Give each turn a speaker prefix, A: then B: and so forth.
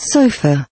A: sofa.